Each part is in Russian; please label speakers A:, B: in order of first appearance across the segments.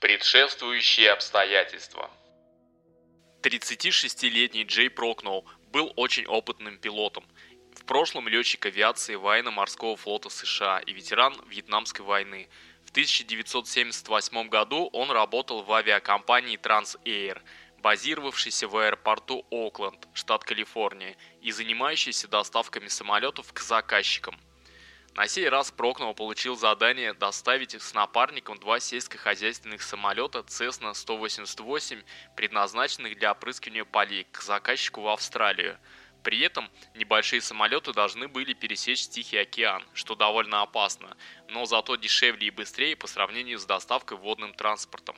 A: Предшествующие обстоятельства.
B: 36-летний Джей Прокноу был очень опытным пилотом. В прошлом летчик авиации военно-морского флота США и ветеран Вьетнамской войны. В 1978 году он работал в авиакомпании TransAir, базировавшейся в аэропорту Окленд, штат Калифорния, и занимающейся доставками самолетов к заказчикам. На сей раз Прокнова получил задание доставить с напарником два сельскохозяйственных самолета Cessna 188, предназначенных для опрыскивания полей, к заказчику в Австралию. При этом небольшие самолеты должны были пересечь Тихий океан, что довольно опасно, но зато дешевле и быстрее по сравнению с доставкой водным транспортом.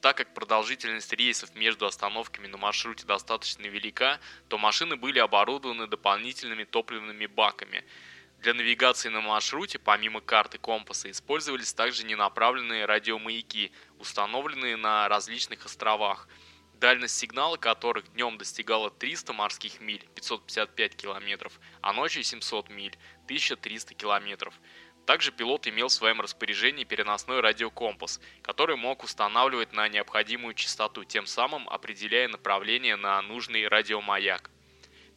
B: Так как продолжительность рейсов между остановками на маршруте достаточно велика, то машины были оборудованы дополнительными топливными баками – для навигации на маршруте, помимо карты компаса, использовались также ненаправленные радиомаяки, установленные на различных островах, дальность сигнала которых днем достигала 300 морских миль, 555 километров, а ночью 700 миль, 1300 километров. Также пилот имел в своем распоряжении переносной радиокомпас, который мог устанавливать на необходимую частоту, тем самым определяя направление на нужный радиомаяк.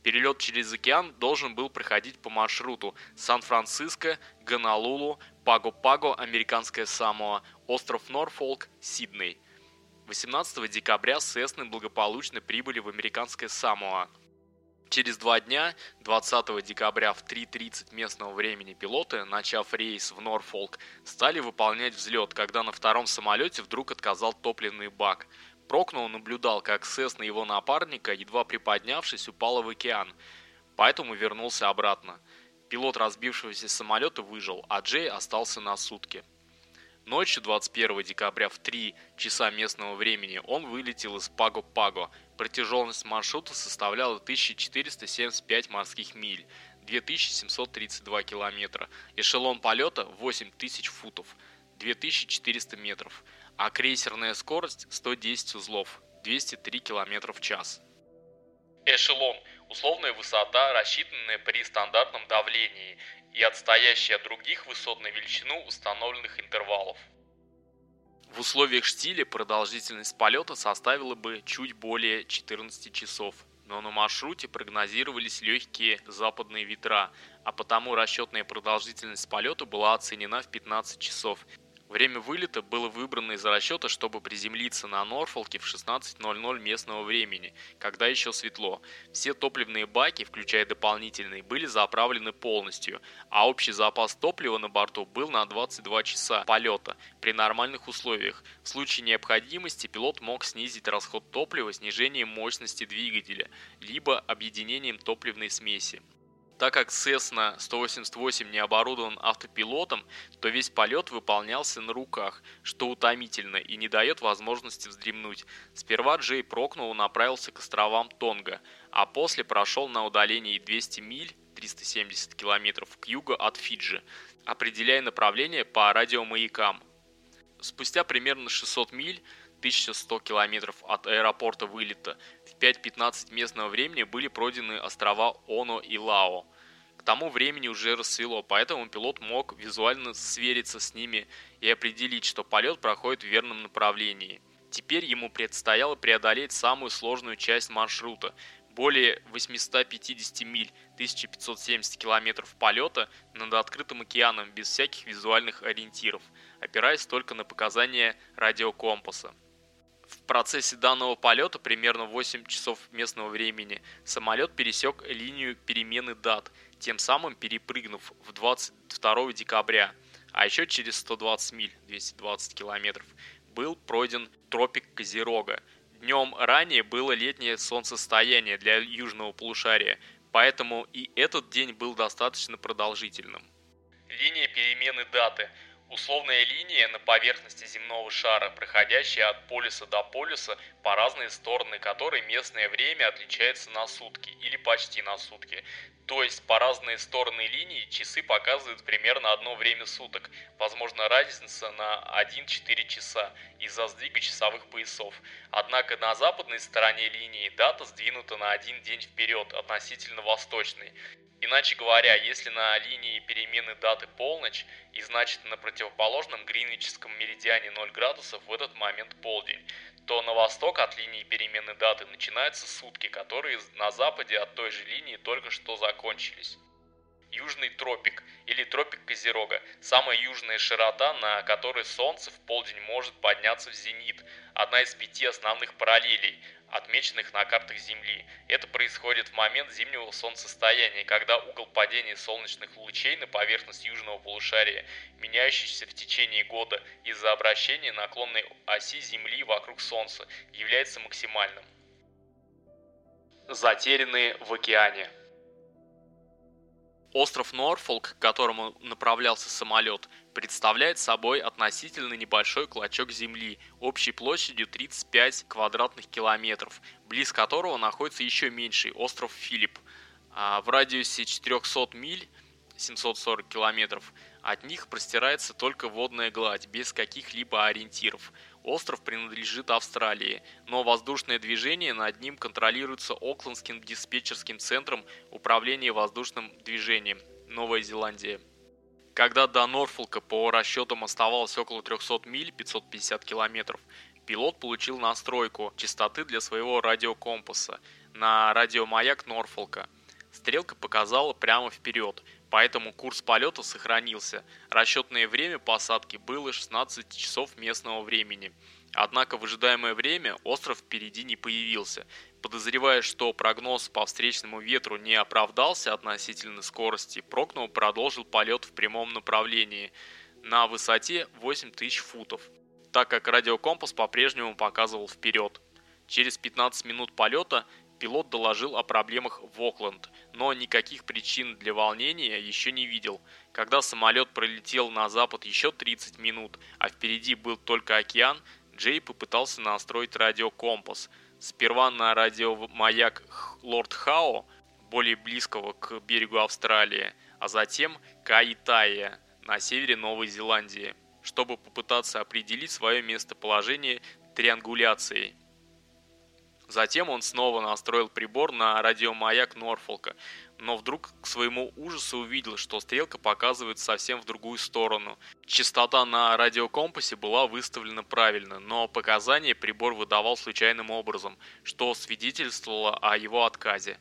B: Перелет через океан должен был проходить по маршруту Сан-Франциско, Гонолулу, Паго-Паго, Американская Самоа, остров Норфолк, Сидней. 18 декабря Сесны благополучно прибыли в Американское Самоа. Через два дня, 20 декабря в 3.30 местного времени пилоты, начав рейс в Норфолк, стали выполнять взлет, когда на втором самолете вдруг отказал топливный бак – Прокнул наблюдал, как Сесна его напарника, едва приподнявшись, упала в океан, поэтому вернулся обратно. Пилот разбившегося самолета выжил, а Джей остался на сутки. Ночью 21 декабря в 3 часа местного времени он вылетел из Паго-Паго. Протяженность маршрута составляла 1475 морских миль, 2732 километра. Эшелон полета 8000 футов, 2400 метров а крейсерная скорость 110 узлов, 203 км в час.
A: Эшелон – условная высота, рассчитанная при стандартном давлении и отстоящая от других высот на величину установленных интервалов.
B: В условиях штиля продолжительность полета составила бы чуть более 14 часов, но на маршруте прогнозировались легкие западные ветра, а потому расчетная продолжительность полета была оценена в 15 часов Время вылета было выбрано из расчета, чтобы приземлиться на Норфолке в 16.00 местного времени, когда еще светло. Все топливные баки, включая дополнительные, были заправлены полностью, а общий запас топлива на борту был на 22 часа полета при нормальных условиях. В случае необходимости пилот мог снизить расход топлива снижением мощности двигателя, либо объединением топливной смеси. Так как Cessna 188 не оборудован автопилотом, то весь полет выполнялся на руках, что утомительно и не дает возможности вздремнуть. Сперва Джей Прокнул направился к островам Тонга, а после прошел на удалении 200 миль 370 километров к югу от Фиджи, определяя направление по радиомаякам. Спустя примерно 600 миль 1100 километров от аэропорта вылета. В 5.15 местного времени были пройдены острова Оно и Лао. К тому времени уже рассвело, поэтому пилот мог визуально свериться с ними и определить, что полет проходит в верном направлении. Теперь ему предстояло преодолеть самую сложную часть маршрута – более 850 миль, 1570 километров полета над открытым океаном без всяких визуальных ориентиров, опираясь только на показания радиокомпаса. В процессе данного полета, примерно 8 часов местного времени, самолет пересек линию перемены дат, тем самым перепрыгнув в 22 декабря, а еще через 120 миль, 220 километров, был пройден тропик Козерога. Днем ранее было летнее солнцестояние для южного полушария, поэтому и этот день был достаточно продолжительным.
A: Линия перемены даты – Условная линия на поверхности земного шара, проходящая от полюса до полюса по разные стороны которой местное время отличается на сутки или почти на сутки. То есть по разные стороны линии часы показывают примерно одно время суток, возможно разница на 1-4 часа из-за сдвига часовых поясов. Однако на западной стороне линии дата сдвинута на один день вперед относительно восточной. Иначе говоря, если на линии перемены даты полночь и значит на противоположном гринвичском меридиане 0 градусов в этот момент полдень, то на восток от линии перемены даты начинаются сутки, которые на западе от той же линии только что закончились. Южный тропик или тропик Козерога – самая южная широта, на которой Солнце в полдень может подняться в зенит, одна из пяти основных параллелей, отмеченных на картах Земли. Это происходит в момент зимнего солнцестояния, когда угол падения солнечных лучей на поверхность южного полушария, меняющийся в течение года из-за обращения наклонной оси Земли вокруг Солнца, является максимальным. Затерянные в океане
B: Остров Норфолк, к которому направлялся самолет, представляет собой относительно небольшой клочок земли общей площадью 35 квадратных километров, близ которого находится еще меньший остров Филипп. А в радиусе 400 миль 740 километров от них простирается только водная гладь, без каких-либо ориентиров – Остров принадлежит Австралии, но воздушное движение над ним контролируется Оклендским диспетчерским центром управления воздушным движением Новая Зеландия. Когда до Норфолка по расчетам оставалось около 300 миль 550 километров, пилот получил настройку частоты для своего радиокомпаса на радиомаяк Норфолка. Стрелка показала прямо вперед, поэтому курс полета сохранился. Расчетное время посадки было 16 часов местного времени. Однако в ожидаемое время остров впереди не появился. Подозревая, что прогноз по встречному ветру не оправдался относительно скорости, Прокнул продолжил полет в прямом направлении на высоте 8000 футов, так как радиокомпас по-прежнему показывал вперед. Через 15 минут полета пилот доложил о проблемах в Окленд, но никаких причин для волнения еще не видел. Когда самолет пролетел на запад еще 30 минут, а впереди был только океан, Джей попытался настроить радиокомпас. Сперва на радиомаяк Лорд Хао, более близкого к берегу Австралии, а затем Каитая на севере Новой Зеландии, чтобы попытаться определить свое местоположение триангуляцией. Затем он снова настроил прибор на радиомаяк Норфолка, но вдруг к своему ужасу увидел, что стрелка показывает совсем в другую сторону. Частота на радиокомпасе была выставлена правильно, но показания прибор выдавал случайным образом, что свидетельствовало о его отказе.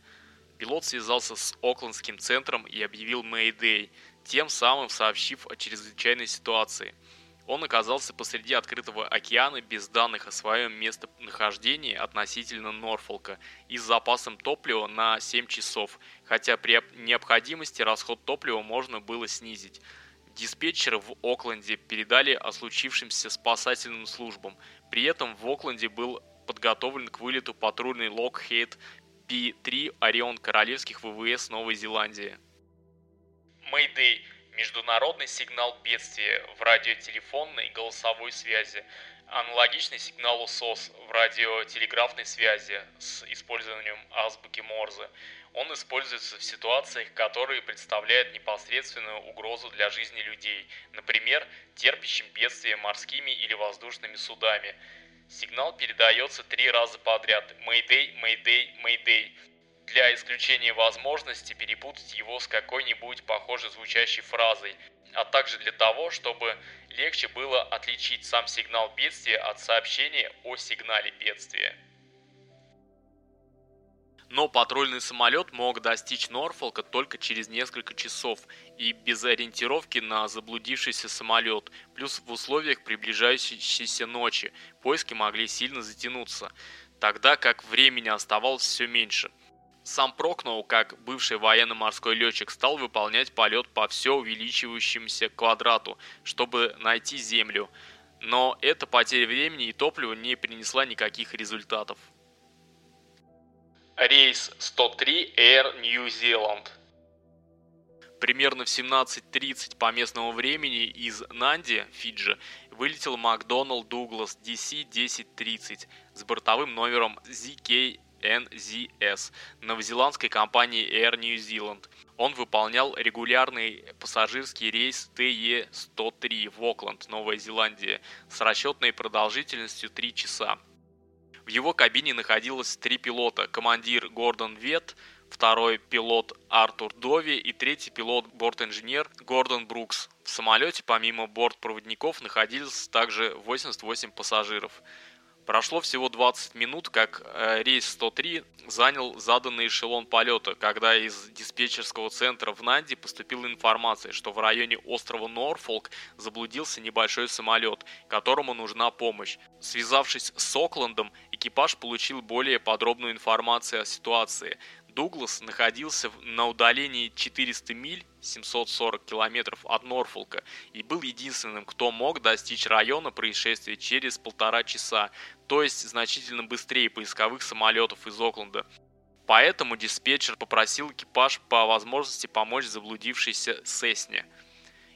B: Пилот связался с Оклендским центром и объявил Мэйдэй, тем самым сообщив о чрезвычайной ситуации – он оказался посреди открытого океана без данных о своем местонахождении относительно Норфолка и с запасом топлива на 7 часов, хотя при необходимости расход топлива можно было снизить. Диспетчеры в Окленде передали о случившемся спасательным службам. При этом в Окленде был подготовлен к вылету патрульный Lockheed P-3 Орион Королевских ВВС Новой Зеландии.
A: Мэйдэй международный сигнал бедствия в радиотелефонной и голосовой связи, аналогичный сигналу СОС в радиотелеграфной связи с использованием азбуки Морзе. Он используется в ситуациях, которые представляют непосредственную угрозу для жизни людей, например, терпящим бедствие морскими или воздушными судами. Сигнал передается три раза подряд «Мэйдэй, Мэйдэй, Мэйдэй», для исключения возможности перепутать его с какой-нибудь похоже звучащей фразой, а также для того, чтобы легче было отличить сам сигнал бедствия от сообщения о сигнале бедствия.
B: Но патрульный самолет мог достичь Норфолка только через несколько часов и без ориентировки на заблудившийся самолет, плюс в условиях приближающейся ночи поиски могли сильно затянуться, тогда как времени оставалось все меньше – сам Прокноу, как бывший военно-морской летчик, стал выполнять полет по все увеличивающемуся квадрату, чтобы найти Землю. Но эта потеря времени и топлива не принесла никаких результатов.
A: Рейс 103 Air New Zealand
B: Примерно в 17.30 по местному времени из Нанди, Фиджи, вылетел Макдоналд Дуглас DC-1030 с бортовым номером ZK NZS новозеландской компании Air New Zealand. Он выполнял регулярный пассажирский рейс TE-103 в Окленд, Новая Зеландия, с расчетной продолжительностью 3 часа. В его кабине находилось три пилота – командир Гордон Вет, второй пилот Артур Дови и третий пилот борт-инженер Гордон Брукс. В самолете помимо бортпроводников находились также 88 пассажиров. Прошло всего 20 минут, как э, рейс 103 занял заданный эшелон полета, когда из диспетчерского центра в Нанди поступила информация, что в районе острова Норфолк заблудился небольшой самолет, которому нужна помощь. Связавшись с Оклендом, экипаж получил более подробную информацию о ситуации. Дуглас находился на удалении 400 миль 740 километров от Норфолка и был единственным, кто мог достичь района происшествия через полтора часа, то есть значительно быстрее поисковых самолетов из Окленда. Поэтому диспетчер попросил экипаж по возможности помочь заблудившейся Сесне.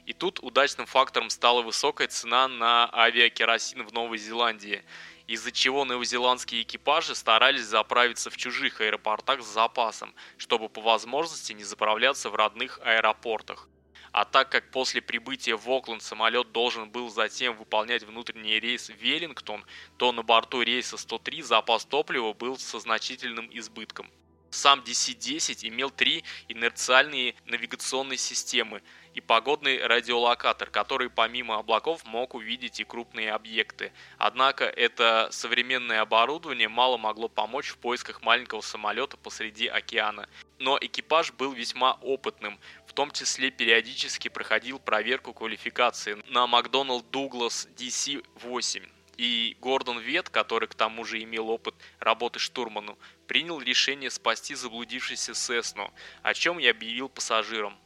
B: И тут удачным фактором стала высокая цена на авиакеросин в Новой Зеландии – из-за чего новозеландские экипажи старались заправиться в чужих аэропортах с запасом, чтобы по возможности не заправляться в родных аэропортах. А так как после прибытия в Окленд самолет должен был затем выполнять внутренний рейс в Веллингтон, то на борту рейса 103 запас топлива был со значительным избытком. Сам DC-10 имел три инерциальные навигационные системы и погодный радиолокатор, который помимо облаков мог увидеть и крупные объекты. Однако это современное оборудование мало могло помочь в поисках маленького самолета посреди океана. Но экипаж был весьма опытным, в том числе периодически проходил проверку квалификации на Макдоналд Дуглас DC-8 и Гордон Вет, который к тому же имел опыт работы штурману, принял решение спасти заблудившийся Сесну, о чем я объявил пассажирам.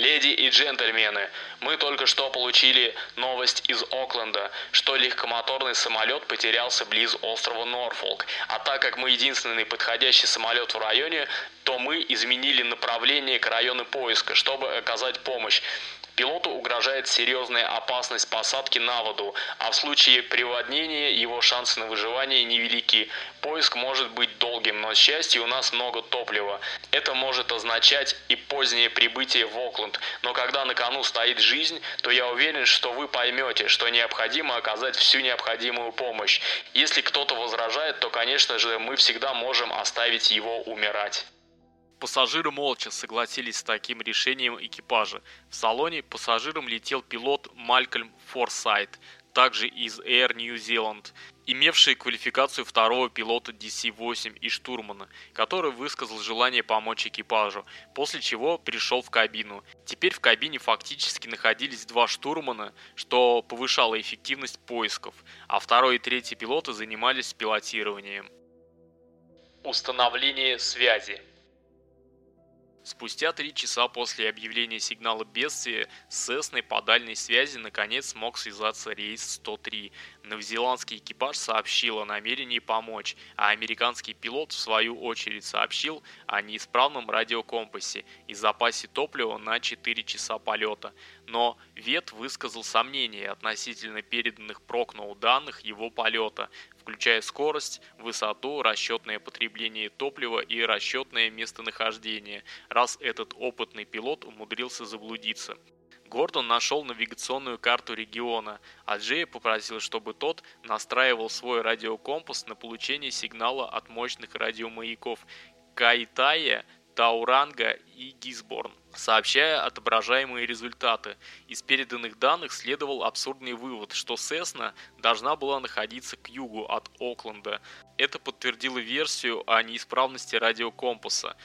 A: Леди и джентльмены, мы только что получили новость из Окленда, что легкомоторный самолет потерялся близ острова Норфолк. А так как мы единственный подходящий самолет в районе, то мы изменили направление к району поиска, чтобы оказать помощь. Пилоту угрожает серьезная опасность посадки на воду, а в случае приводнения его шансы на выживание невелики. Поиск может быть долгим, но, к счастью, у нас много топлива. Это может означать и позднее прибытие в Окленд, но когда на кону стоит жизнь, то я уверен, что вы поймете, что необходимо оказать всю необходимую помощь. Если кто-то возражает, то, конечно же, мы всегда можем оставить его умирать.
B: Пассажиры молча согласились с таким решением экипажа. В салоне пассажиром летел пилот Малькольм Форсайт, также из Air New Zealand, имевший квалификацию второго пилота DC-8 и штурмана, который высказал желание помочь экипажу, после чего пришел в кабину. Теперь в кабине фактически находились два штурмана, что повышало эффективность поисков, а второй и третий пилоты занимались пилотированием.
A: Установление связи
B: Спустя три часа после объявления сигнала бедствия с Сесной по дальней связи наконец смог связаться рейс 103. Новозеландский экипаж сообщил о намерении помочь, а американский пилот в свою очередь сообщил о неисправном радиокомпасе и запасе топлива на 4 часа полета. Но Вет высказал сомнения относительно переданных Прокноу данных его полета, включая скорость, высоту, расчетное потребление топлива и расчетное местонахождение, раз этот опытный пилот умудрился заблудиться. Гордон нашел навигационную карту региона, а Джея попросил, чтобы тот настраивал свой радиокомпас на получение сигнала от мощных радиомаяков. Кайтая, Тауранга и Гизборн. Сообщая отображаемые результаты, из переданных данных следовал абсурдный вывод, что Сесна должна была находиться к югу от Окленда. Это подтвердило версию о неисправности радиокомпаса.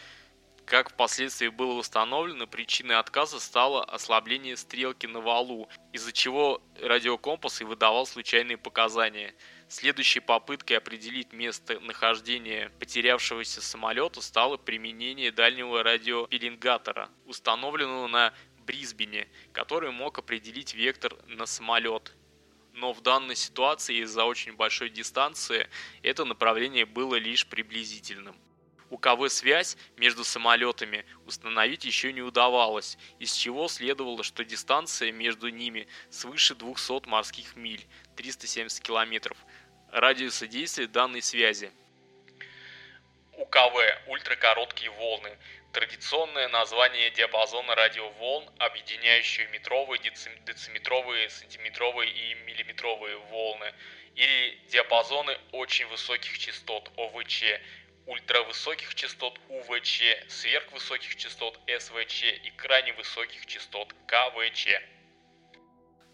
B: Как впоследствии было установлено, причиной отказа стало ослабление стрелки на валу, из-за чего радиокомпас и выдавал случайные показания. Следующей попыткой определить местонахождение потерявшегося самолета стало применение дальнего радиопеленгатора, установленного на Брисбене, который мог определить вектор на самолет. Но в данной ситуации из-за очень большой дистанции это направление было лишь приблизительным. У КВ связь между самолетами установить еще не удавалось, из чего следовало, что дистанция между ними свыше 200 морских миль, 370 километров, радиуса действия данной связи.
A: УКВ – ультракороткие волны. Традиционное название диапазона радиоволн, объединяющие метровые, дециметровые, сантиметровые и миллиметровые волны, или диапазоны очень высоких частот ОВЧ, ультравысоких частот УВЧ, сверхвысоких частот СВЧ и крайне высоких частот КВЧ.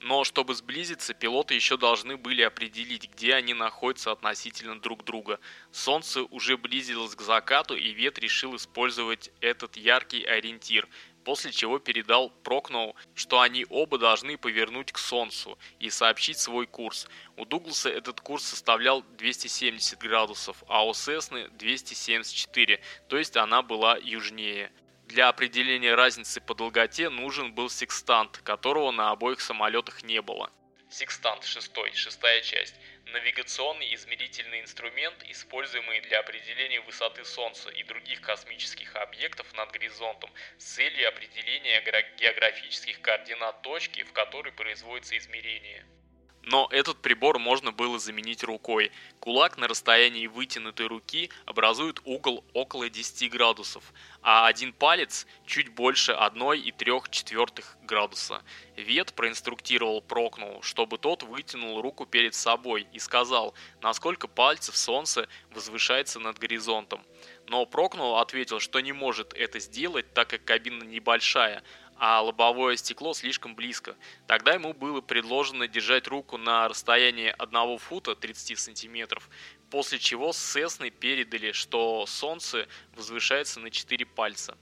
B: Но чтобы сблизиться, пилоты еще должны были определить, где они находятся относительно друг друга. Солнце уже близилось к закату, и Вет решил использовать этот яркий ориентир, после чего передал Прокноу, что они оба должны повернуть к Солнцу и сообщить свой курс. У Дугласа этот курс составлял 270 градусов, а у Сесны 274, то есть она была южнее. Для определения разницы по долготе нужен был секстант, которого на обоих самолетах не было.
A: Секстант 6, шестая часть. Навигационный измерительный инструмент, используемый для определения высоты Солнца и других космических объектов над горизонтом с целью определения географических координат точки, в которой производится измерение.
B: Но этот прибор можно было заменить рукой. Кулак на расстоянии вытянутой руки образует угол около 10 градусов, а один палец чуть больше 1,3 четвертых градуса. Вет проинструктировал Прокнул, чтобы тот вытянул руку перед собой и сказал, насколько пальцев солнце возвышается над горизонтом. Но Прокнул ответил, что не может это сделать, так как кабина небольшая, а лобовое стекло слишком близко. Тогда ему было предложено держать руку на расстоянии 1 фута 30 сантиметров, после чего с Сесной передали, что Солнце возвышается на 4 пальца.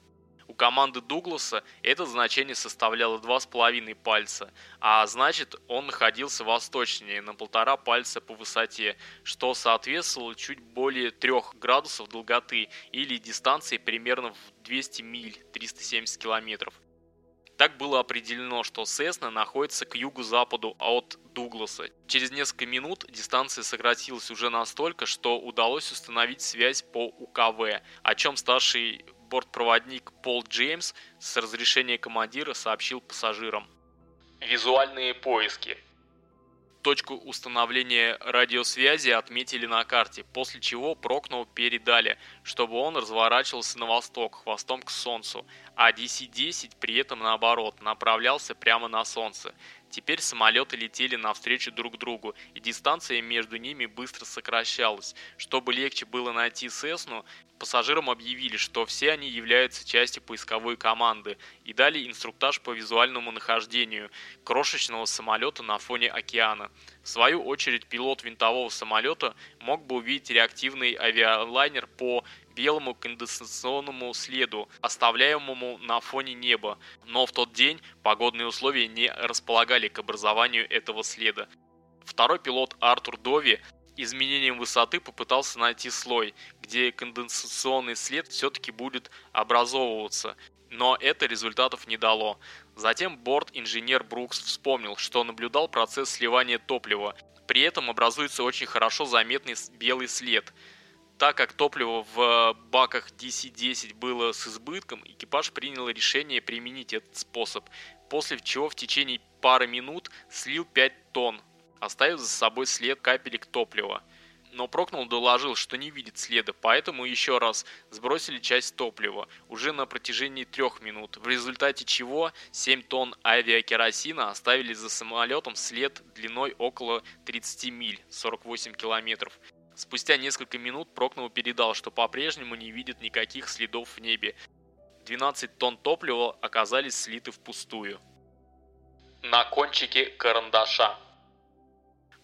B: У команды Дугласа это значение составляло 2,5 пальца, а значит он находился восточнее на полтора пальца по высоте, что соответствовало чуть более 3 градусов долготы или дистанции примерно в 200 миль, 370 километров. Так было определено, что Сесна находится к югу-западу от Дугласа. Через несколько минут дистанция сократилась уже настолько, что удалось установить связь по УКВ, о чем старший бортпроводник Пол Джеймс с разрешения командира сообщил пассажирам.
A: Визуальные поиски.
B: Точку установления радиосвязи отметили на карте, после чего Прокнул передали, чтобы он разворачивался на восток, хвостом к Солнцу, а DC-10 при этом наоборот, направлялся прямо на Солнце. Теперь самолеты летели навстречу друг другу, и дистанция между ними быстро сокращалась. Чтобы легче было найти Сесну, пассажирам объявили, что все они являются частью поисковой команды и дали инструктаж по визуальному нахождению крошечного самолета на фоне океана. В свою очередь пилот винтового самолета мог бы увидеть реактивный авиалайнер по белому конденсационному следу, оставляемому на фоне неба, но в тот день погодные условия не располагали к образованию этого следа. Второй пилот Артур Дови изменением высоты попытался найти слой, где конденсационный след все-таки будет образовываться, но это результатов не дало. Затем борт-инженер Брукс вспомнил, что наблюдал процесс сливания топлива, при этом образуется очень хорошо заметный белый след – так как топливо в баках DC-10 было с избытком, экипаж принял решение применить этот способ, после чего в течение пары минут слил 5 тонн, оставив за собой след капелек топлива. Но Прокнул доложил, что не видит следа, поэтому еще раз сбросили часть топлива, уже на протяжении трех минут, в результате чего 7 тонн авиакеросина оставили за самолетом след длиной около 30 миль, 48 километров. Спустя несколько минут Прокнул передал, что по-прежнему не видит никаких следов в небе. 12 тонн топлива оказались слиты впустую.
A: На кончике карандаша.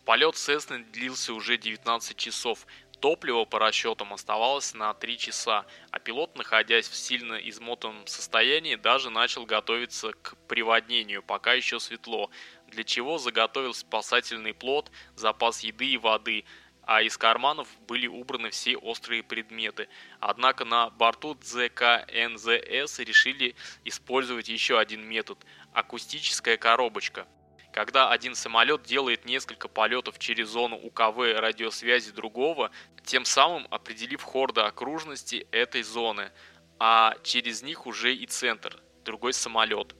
B: Полет Сесны длился уже 19 часов. Топливо по расчетам оставалось на 3 часа, а пилот, находясь в сильно измотанном состоянии, даже начал готовиться к приводнению, пока еще светло, для чего заготовил спасательный плот, запас еды и воды – а из карманов были убраны все острые предметы. Однако на борту ЗКНЗС решили использовать еще один метод – акустическая коробочка. Когда один самолет делает несколько полетов через зону УКВ радиосвязи другого, тем самым определив хорды окружности этой зоны, а через них уже и центр, другой самолет.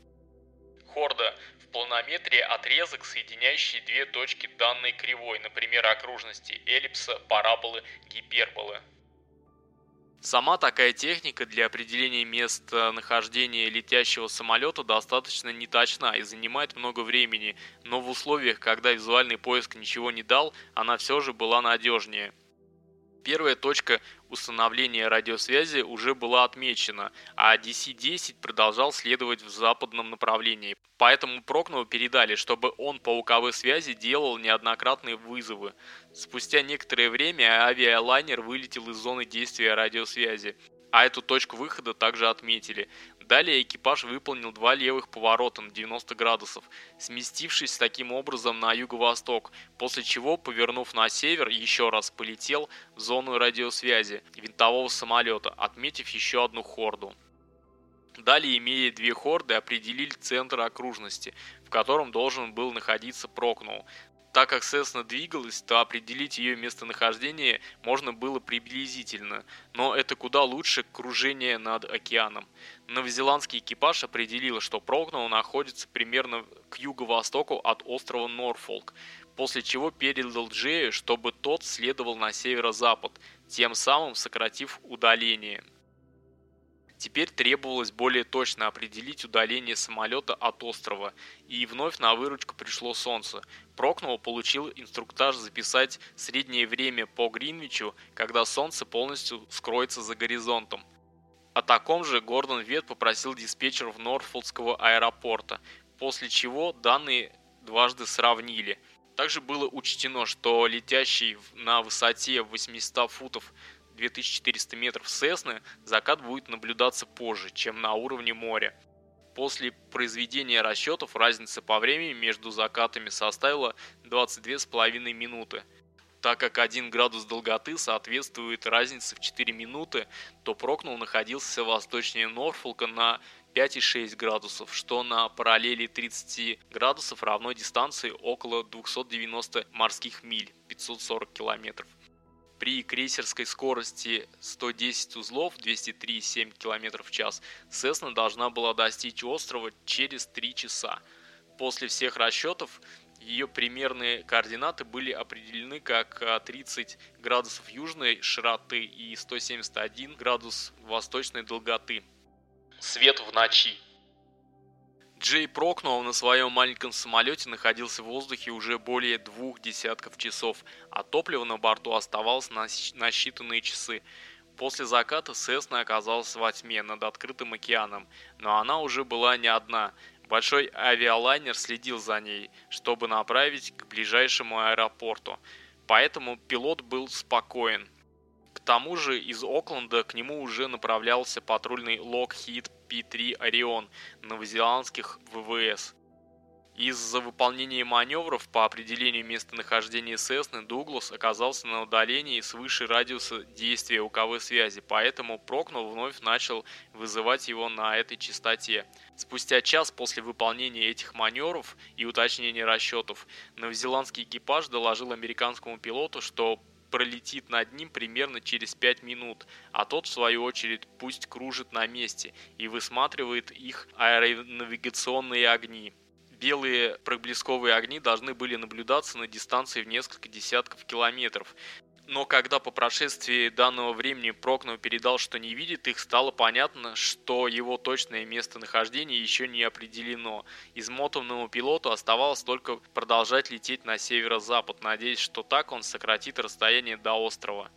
A: Хорда планометрии отрезок, соединяющий две точки данной кривой, например, окружности эллипса, параболы, гиперболы.
B: Сама такая техника для определения места нахождения летящего самолета достаточно неточна и занимает много времени, но в условиях, когда визуальный поиск ничего не дал, она все же была надежнее. Первая точка установления радиосвязи уже была отмечена, а DC-10 продолжал следовать в западном направлении. Поэтому Прокнову передали, чтобы он по УКВ связи делал неоднократные вызовы. Спустя некоторое время авиалайнер вылетел из зоны действия радиосвязи а эту точку выхода также отметили. Далее экипаж выполнил два левых поворота на 90 градусов, сместившись таким образом на юго-восток, после чего, повернув на север, еще раз полетел в зону радиосвязи винтового самолета, отметив еще одну хорду. Далее, имея две хорды, определили центр окружности, в котором должен был находиться Прокнул. Так как Сесна двигалась, то определить ее местонахождение можно было приблизительно, но это куда лучше кружение над океаном. Новозеландский экипаж определил, что Прокнелл находится примерно к юго-востоку от острова Норфолк, после чего передал Джею, чтобы тот следовал на северо-запад, тем самым сократив удаление. Теперь требовалось более точно определить удаление самолета от острова, и вновь на выручку пришло солнце. Прокнул получил инструктаж записать среднее время по Гринвичу, когда солнце полностью скроется за горизонтом. О таком же Гордон Вет попросил диспетчеров Норфолдского аэропорта, после чего данные дважды сравнили. Также было учтено, что летящий на высоте 800 футов 2400 метров Сесны, закат будет наблюдаться позже, чем на уровне моря. После произведения расчетов разница по времени между закатами составила 22,5 минуты. Так как 1 градус долготы соответствует разнице в 4 минуты, то Прокнул находился восточнее Норфолка на 5,6 градусов, что на параллели 30 градусов равно дистанции около 290 морских миль, 540 километров. При крейсерской скорости 110 узлов 203,7 км в час Сесна должна была достичь острова через 3 часа. После всех расчетов ее примерные координаты были определены как 30 градусов южной широты и 171 градус восточной долготы.
A: Свет в ночи.
B: Джей Прокнул на своем маленьком самолете находился в воздухе уже более двух десятков часов, а топлива на борту оставалось на, на считанные часы. После заката Сесна оказалась во тьме над открытым океаном, но она уже была не одна. Большой авиалайнер следил за ней, чтобы направить к ближайшему аэропорту. Поэтому пилот был спокоен. К тому же из Окленда к нему уже направлялся патрульный Lockheed P-3 Орион новозеландских ВВС. Из-за выполнения маневров по определению местонахождения Сесны Дуглас оказался на удалении свыше радиуса действия УКВ связи, поэтому Прокнул вновь начал вызывать его на этой частоте. Спустя час после выполнения этих маневров и уточнения расчетов, новозеландский экипаж доложил американскому пилоту, что пролетит над ним примерно через 5 минут, а тот в свою очередь пусть кружит на месте и высматривает их аэронавигационные огни. Белые проблесковые огни должны были наблюдаться на дистанции в несколько десятков километров, но когда по прошествии данного времени Прокнов передал, что не видит их, стало понятно, что его точное местонахождение еще не определено. Измотанному пилоту оставалось только продолжать лететь на северо-запад, надеясь, что так он сократит расстояние до острова.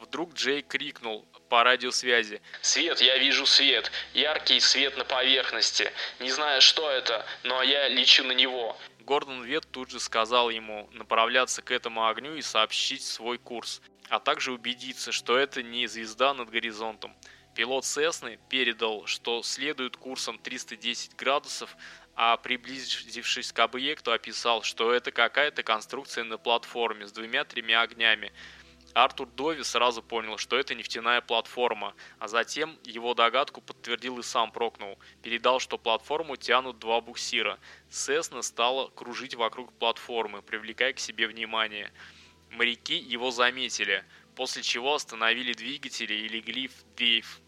B: Вдруг Джей крикнул по радиосвязи.
A: «Свет, я вижу свет. Яркий свет на поверхности. Не знаю, что это, но я лечу на него.
B: Гордон Вет тут же сказал ему направляться к этому огню и сообщить свой курс, а также убедиться, что это не звезда над горизонтом. Пилот Сесны передал, что следует курсом 310 градусов, а приблизившись к объекту описал, что это какая-то конструкция на платформе с двумя-тремя огнями, Артур Дови сразу понял, что это нефтяная платформа, а затем его догадку подтвердил и сам Прокнул. Передал, что платформу тянут два буксира. Сесна стала кружить вокруг платформы, привлекая к себе внимание. Моряки его заметили, после чего остановили двигатели и легли в дрейф.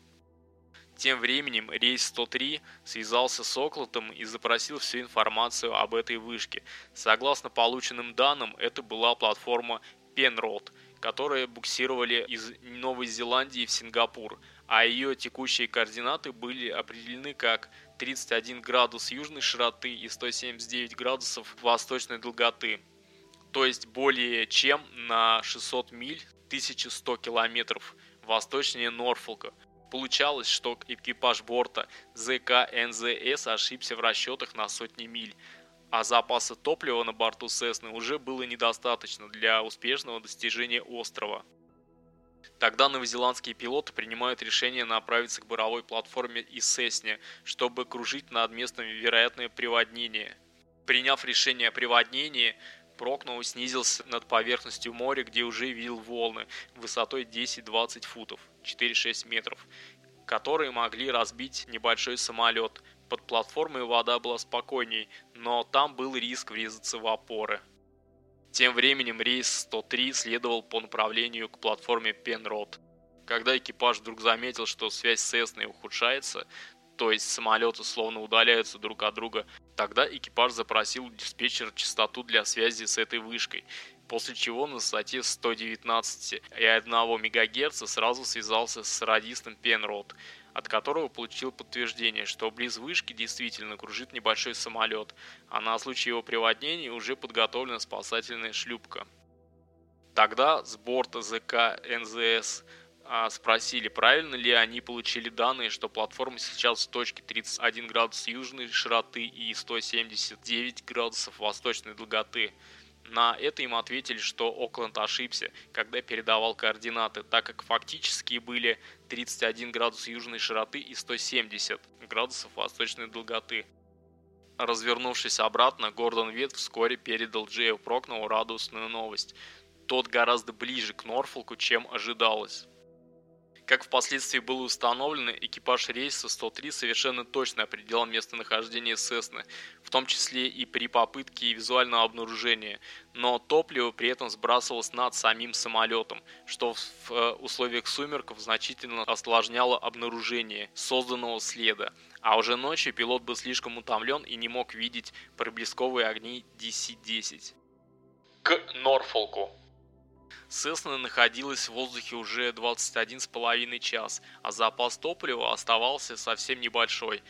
B: Тем временем рейс 103 связался с Оклотом и запросил всю информацию об этой вышке. Согласно полученным данным, это была платформа Пенрод – которые буксировали из Новой Зеландии в Сингапур, а ее текущие координаты были определены как 31 градус южной широты и 179 градусов восточной долготы, то есть более чем на 600 миль 1100 километров восточнее Норфолка. Получалось, что экипаж борта ЗК НЗС ошибся в расчетах на сотни миль, а запаса топлива на борту Сесны уже было недостаточно для успешного достижения острова. Тогда новозеландские пилоты принимают решение направиться к буровой платформе из Сесни, чтобы кружить над местом вероятное приводнение. Приняв решение о приводнении, Прокноу снизился над поверхностью моря, где уже видел волны высотой 10-20 футов, 4-6 метров, которые могли разбить небольшой самолет. Под платформой вода была спокойней, но там был риск врезаться в опоры. Тем временем рейс 103 следовал по направлению к платформе Пенрод. Когда экипаж вдруг заметил, что связь с Эсной ухудшается, то есть самолеты словно удаляются друг от друга, тогда экипаж запросил у диспетчера частоту для связи с этой вышкой, после чего на высоте 119 и 1 МГц сразу связался с радистом Пенрод, от которого получил подтверждение, что близ вышки действительно кружит небольшой самолет, а на случай его приводнения уже подготовлена спасательная шлюпка. Тогда с борта ЗК НЗС а, спросили, правильно ли они получили данные, что платформа сейчас в точке 31 градус южной широты и 179 градусов восточной долготы. На это им ответили, что Окленд ошибся, когда передавал координаты, так как фактически были 31 градус южной широты и 170 градусов восточной долготы. Развернувшись обратно, Гордон Вет вскоре передал Джею Прокнову радостную новость. Тот гораздо ближе к Норфолку, чем ожидалось. Как впоследствии было установлено, экипаж рейса 103 совершенно точно определял местонахождение Сесны, в том числе и при попытке визуального обнаружения, но топливо при этом сбрасывалось над самим самолетом, что в э, условиях сумерков значительно осложняло обнаружение созданного следа. А уже ночью пилот был слишком утомлен и не мог видеть проблесковые огни DC-10.
A: К Норфолку.
B: Сесна находилась в воздухе уже 21,5 час, а запас топлива оставался совсем небольшой.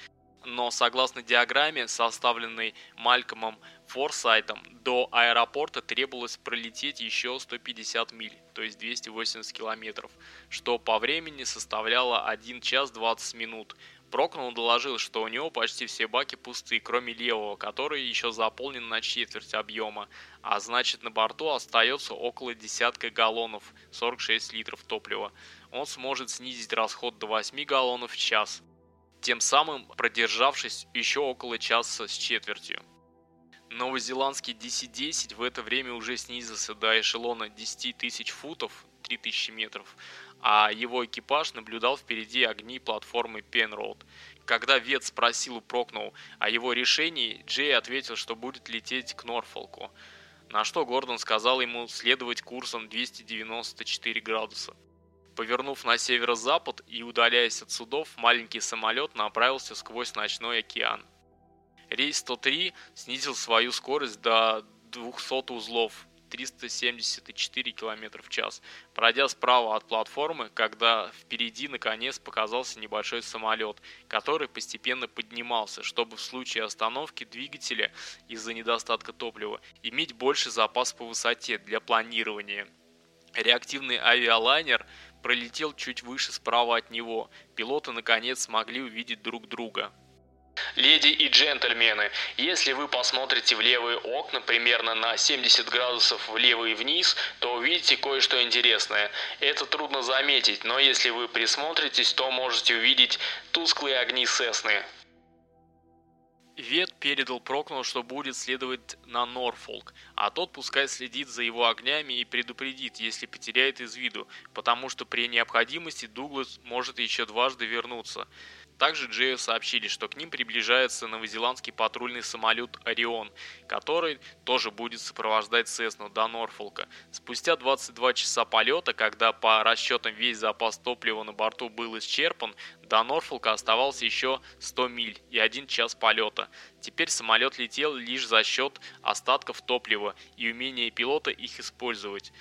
B: Но согласно диаграмме, составленной Малькомом Форсайтом, до аэропорта требовалось пролететь еще 150 миль, то есть 280 километров, что по времени составляло 1 час 20 минут. Прокнул доложил, что у него почти все баки пусты, кроме левого, который еще заполнен на четверть объема, а значит на борту остается около десятка галлонов, 46 литров топлива. Он сможет снизить расход до 8 галлонов в час, тем самым продержавшись еще около часа с четвертью. Новозеландский DC-10 в это время уже снизился до эшелона 10 тысяч футов, 3000 метров, а его экипаж наблюдал впереди огни платформы Пенроуд. Когда Вет спросил у Прокноу о его решении, Джей ответил, что будет лететь к Норфолку, на что Гордон сказал ему следовать курсом 294 градуса. Повернув на северо-запад и удаляясь от судов, маленький самолет направился сквозь ночной океан. Рейс 103 снизил свою скорость до 200 узлов 374 км в час, пройдя справа от платформы, когда впереди наконец показался небольшой самолет, который постепенно поднимался, чтобы в случае остановки двигателя из-за недостатка топлива иметь больше запас по высоте для планирования. Реактивный авиалайнер пролетел чуть выше справа от него. Пилоты наконец смогли увидеть друг друга.
A: Леди и джентльмены, если вы посмотрите в левые окна примерно на 70 градусов влево и вниз, то увидите кое-что интересное. Это трудно заметить, но если вы присмотритесь, то можете увидеть тусклые огни Сесны.
B: Вет передал Прокну, что будет следовать на Норфолк, а тот пускай следит за его огнями и предупредит, если потеряет из виду, потому что при необходимости Дуглас может еще дважды вернуться. Также Джею сообщили, что к ним приближается новозеландский патрульный самолет «Орион», который тоже будет сопровождать Сесну до Норфолка. Спустя 22 часа полета, когда по расчетам весь запас топлива на борту был исчерпан, до Норфолка оставался еще 100 миль и 1 час полета. Теперь самолет летел лишь за счет остатков топлива и умения пилота их использовать.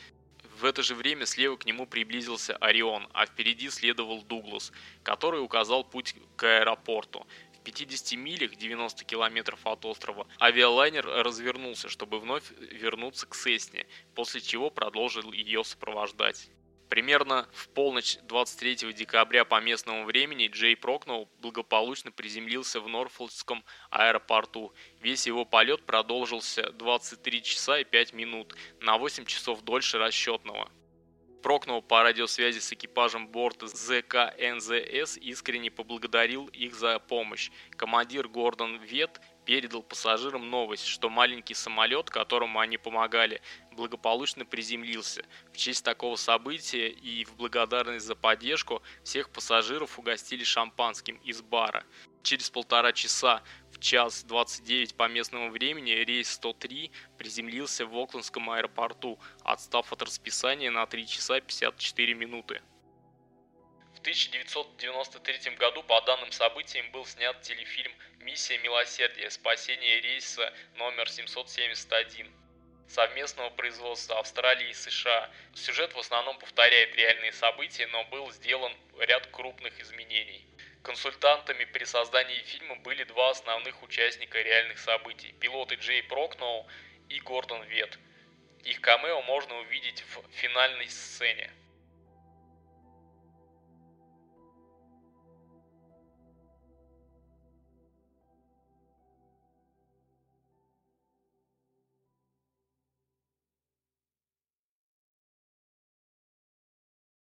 B: В это же время слева к нему приблизился Орион, а впереди следовал Дуглас, который указал путь к аэропорту. В 50 милях, 90 километров от острова, авиалайнер развернулся, чтобы вновь вернуться к Сесне, после чего продолжил ее сопровождать. Примерно в полночь 23 декабря по местному времени Джей Прокнелл благополучно приземлился в Норфолкском аэропорту. Весь его полет продолжился 23 часа и 5 минут, на 8 часов дольше расчетного. Прокнелл по радиосвязи с экипажем борта ЗК искренне поблагодарил их за помощь. Командир Гордон Вет передал пассажирам новость, что маленький самолет, которому они помогали, благополучно приземлился. В честь такого события и в благодарность за поддержку всех пассажиров угостили шампанским из бара. Через полтора часа в час 29 по местному времени рейс 103 приземлился в Оклендском аэропорту, отстав от расписания на 3 часа 54 минуты.
A: В 1993 году по данным событиям был снят телефильм «Миссия милосердия. Спасение рейса номер 771» совместного производства Австралии и США. Сюжет в основном повторяет реальные события, но был сделан ряд крупных изменений. Консультантами при создании фильма были два основных участника реальных событий – пилоты Джей Прокноу и Гордон Вет. Их камео можно увидеть в финальной сцене.